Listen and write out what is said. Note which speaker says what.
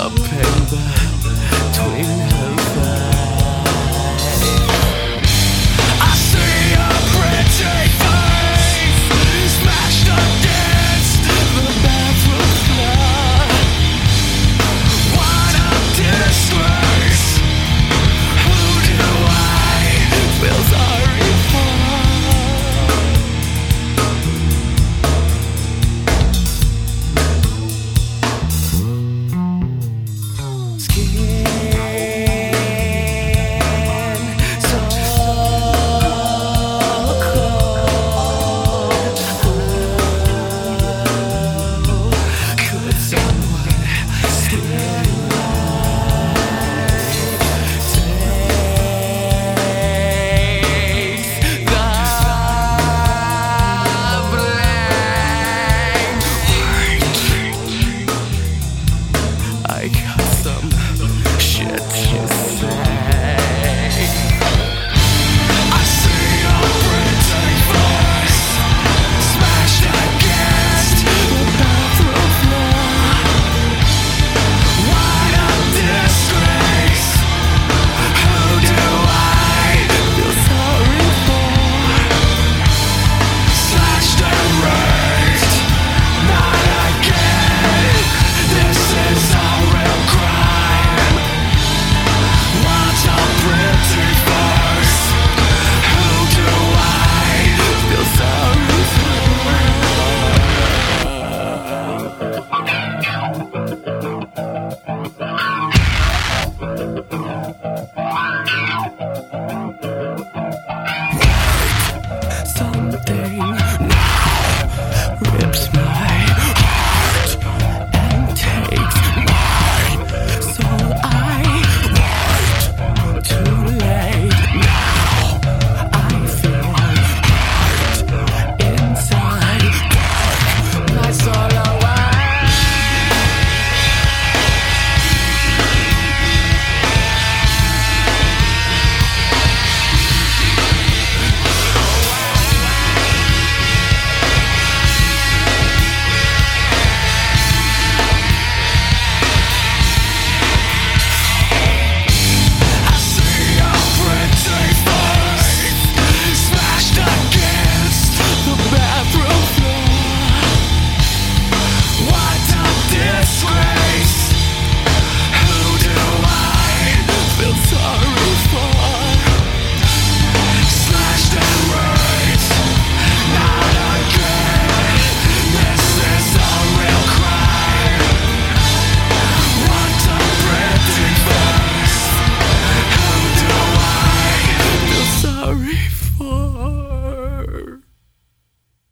Speaker 1: A paper between her thighs. I see a pretty face smashed against the bathroom floor. What a disgrace!